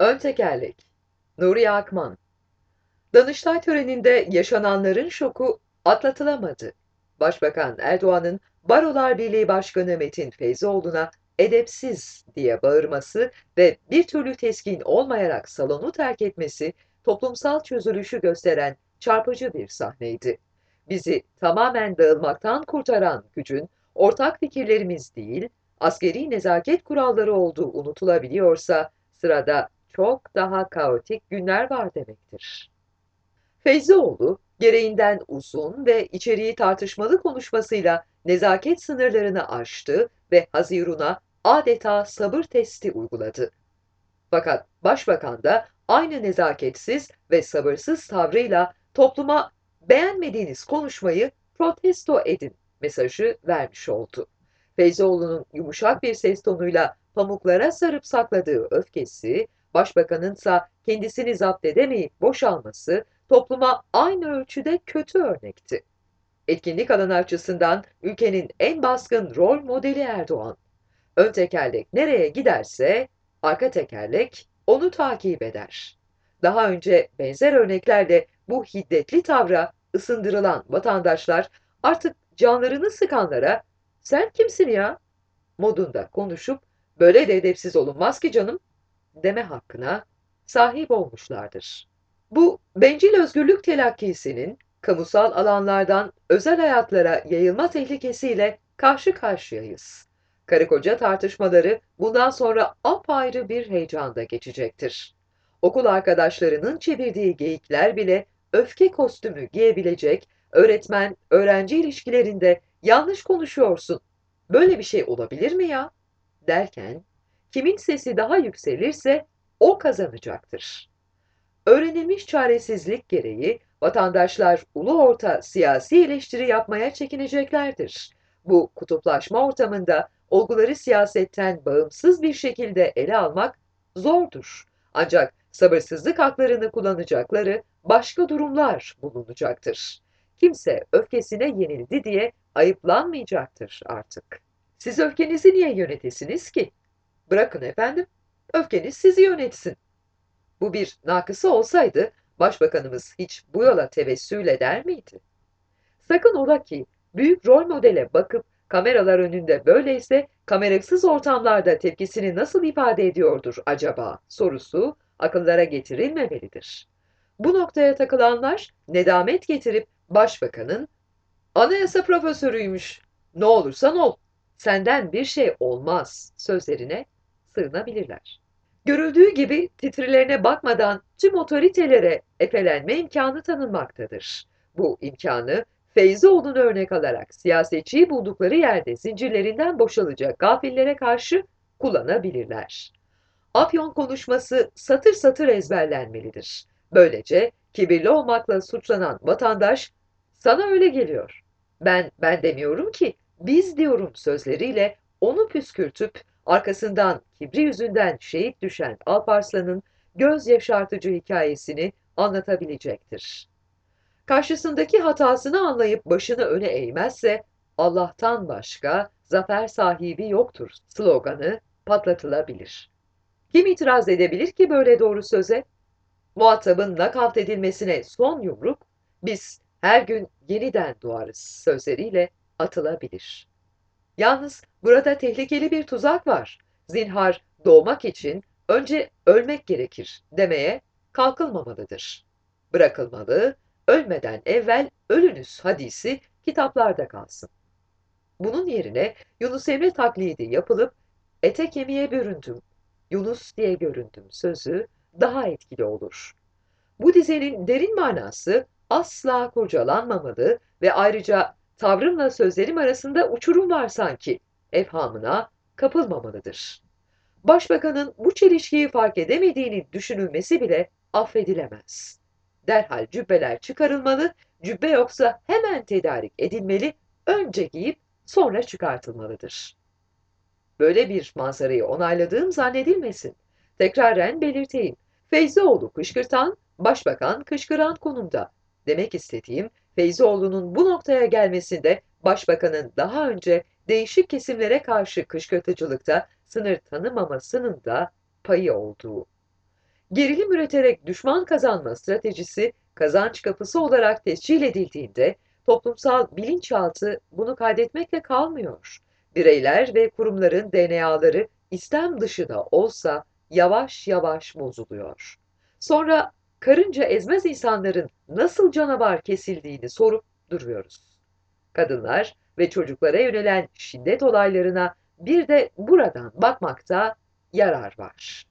Ön tekerlek Nuri Akman Danıştay töreninde yaşananların şoku atlatılamadı. Başbakan Erdoğan'ın Barolar Birliği Başkanı Metin Feyzoğlu'na edepsiz diye bağırması ve bir türlü teskin olmayarak salonu terk etmesi toplumsal çözülüşü gösteren çarpıcı bir sahneydi. Bizi tamamen dağılmaktan kurtaran gücün ortak fikirlerimiz değil, askeri nezaket kuralları olduğu unutulabiliyorsa sırada çok daha kaotik günler var demektir. Feyzioğlu, gereğinden uzun ve içeriği tartışmalı konuşmasıyla nezaket sınırlarını aştı ve Hazirun'a adeta sabır testi uyguladı. Fakat başbakan da aynı nezaketsiz ve sabırsız tavrıyla topluma beğenmediğiniz konuşmayı protesto edin mesajı vermiş oldu. Feyzoğlu'nun yumuşak bir ses tonuyla pamuklara sarıp sakladığı öfkesi, başbakanınsa kendisini zapt edemeyip boşalması topluma aynı ölçüde kötü örnekti. Etkinlik alanı açısından ülkenin en baskın rol modeli Erdoğan. Ön tekerlek nereye giderse arka tekerlek onu takip eder. Daha önce benzer örneklerle bu hiddetli tavra ısındırılan vatandaşlar artık canlarını sıkanlara sen kimsin ya modunda konuşup böyle de edepsiz olunmaz ki canım deme hakkına sahip olmuşlardır. Bu bencil özgürlük telakkisinin kamusal alanlardan özel hayatlara yayılma tehlikesiyle karşı karşıyayız. Karı koca tartışmaları bundan sonra apayrı bir heyecanda geçecektir. Okul arkadaşlarının çevirdiği geyikler bile öfke kostümü giyebilecek öğretmen öğrenci ilişkilerinde yanlış konuşuyorsun. Böyle bir şey olabilir mi ya? derken kimin sesi daha yükselirse o kazanacaktır. Öğrenilmiş çaresizlik gereği vatandaşlar ulu orta siyasi eleştiri yapmaya çekineceklerdir. Bu kutuplaşma ortamında olguları siyasetten bağımsız bir şekilde ele almak zordur. Ancak sabırsızlık haklarını kullanacakları başka durumlar bulunacaktır. Kimse öfkesine yenildi diye ayıplanmayacaktır artık. Siz öfkenizi niye yönetesiniz ki? Bırakın efendim, öfkeniz sizi yönetsin. Bu bir nakısı olsaydı başbakanımız hiç bu yola tevessül eder miydi? Sakın ola ki büyük rol modele bakıp kameralar önünde böyleyse kamerasız ortamlarda tepkisini nasıl ifade ediyordur acaba sorusu akıllara getirilmemelidir. Bu noktaya takılanlar nedamet getirip başbakanın anayasa profesörüymüş ne olursan ol senden bir şey olmaz sözlerine sığınabilirler. Görüldüğü gibi titrilerine bakmadan tüm otoritelere efelenme imkanı tanınmaktadır. Bu imkanı Feyzoğlu'nu örnek alarak siyasetçiyi buldukları yerde zincirlerinden boşalacak gafillere karşı kullanabilirler. Afyon konuşması satır satır ezberlenmelidir. Böylece kibirli olmakla suçlanan vatandaş sana öyle geliyor. Ben ben demiyorum ki biz diyorum sözleriyle onu püskürtüp arkasından kibri yüzünden şehit düşen Alparslan'ın göz yaşartıcı hikayesini anlatabilecektir. Karşısındaki hatasını anlayıp başını öne eğmezse Allah'tan başka zafer sahibi yoktur sloganı patlatılabilir. Kim itiraz edebilir ki böyle doğru söze? Muhatabın nakavt edilmesine son yumruk, biz her gün yeniden doğarız sözleriyle atılabilir. Yalnız burada tehlikeli bir tuzak var. Zinhar doğmak için önce ölmek gerekir demeye kalkılmamalıdır. Bırakılmalı, ölmeden evvel ölünüz hadisi kitaplarda kalsın. Bunun yerine Yunus Emre taklidi yapılıp ete kemiğe büründüm, Yunus diye göründüm sözü daha etkili olur. Bu dizenin derin manası asla kurcalanmamalı ve ayrıca tavrımla sözlerim arasında uçurum var sanki efhamına kapılmamalıdır. Başbakanın bu çelişkiyi fark edemediğini düşünülmesi bile affedilemez. Derhal cübbeler çıkarılmalı, cübbe yoksa hemen tedarik edilmeli, önce giyip sonra çıkartılmalıdır. Böyle bir manzarayı onayladığım zannedilmesin. Tekraren belirteyim. Feyzioğlu kışkırtan, başbakan kışkıran konumda. Demek istediğim Feyzioğlu'nun bu noktaya gelmesinde başbakanın daha önce değişik kesimlere karşı kışkırtıcılıkta sınır tanımamasının da payı olduğu. Gerilim üreterek düşman kazanma stratejisi kazanç kapısı olarak tescil edildiğinde toplumsal bilinçaltı bunu kaydetmekle kalmıyor. Bireyler ve kurumların DNA'ları istem dışı da olsa yavaş yavaş bozuluyor. Sonra karınca ezmez insanların nasıl canavar kesildiğini sorup duruyoruz. Kadınlar ve çocuklara yönelen şiddet olaylarına bir de buradan bakmakta yarar var.